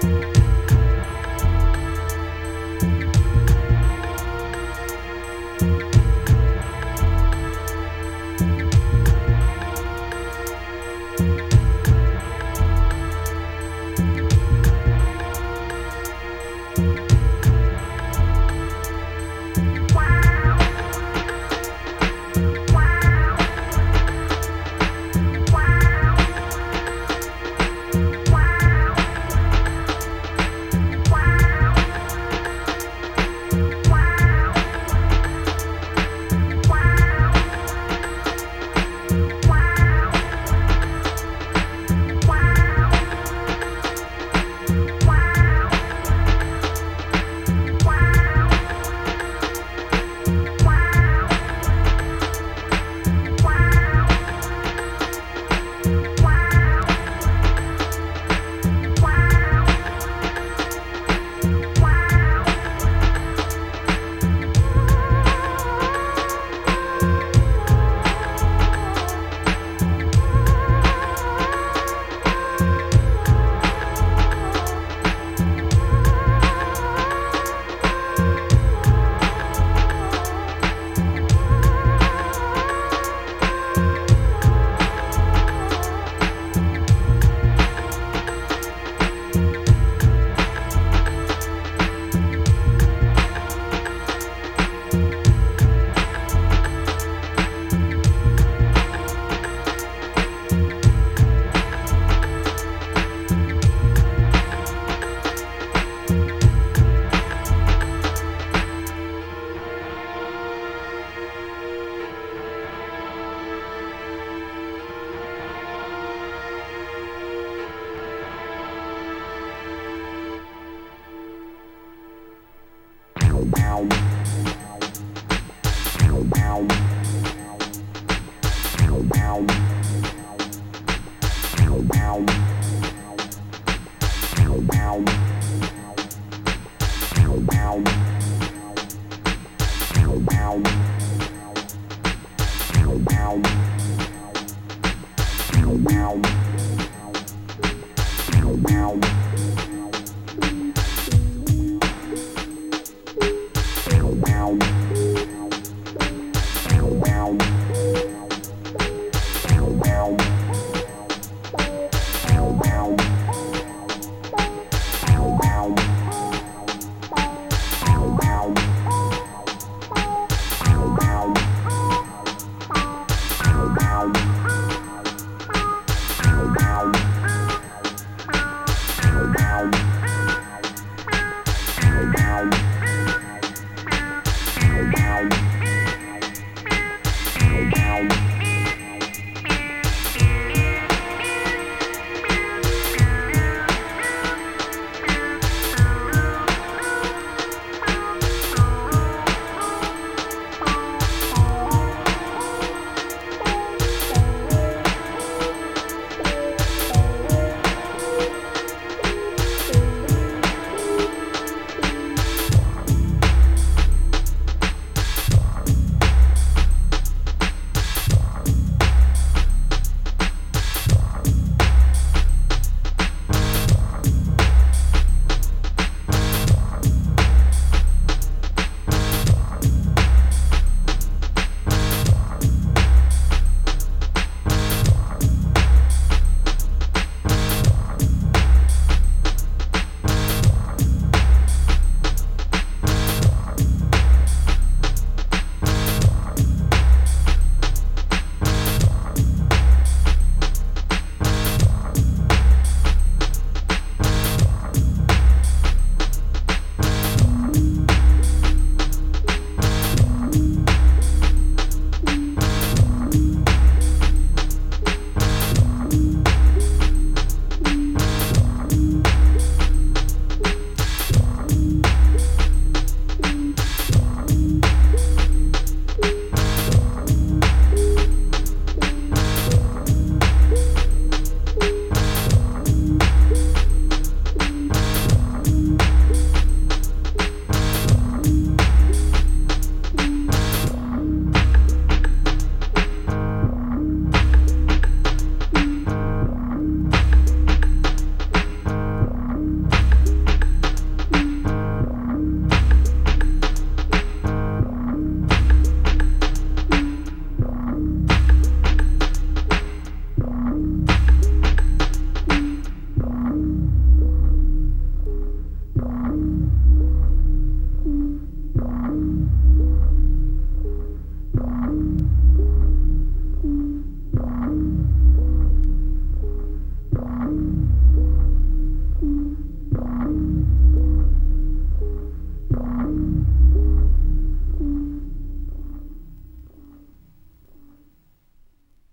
Bye. Wow.